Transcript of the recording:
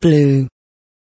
blue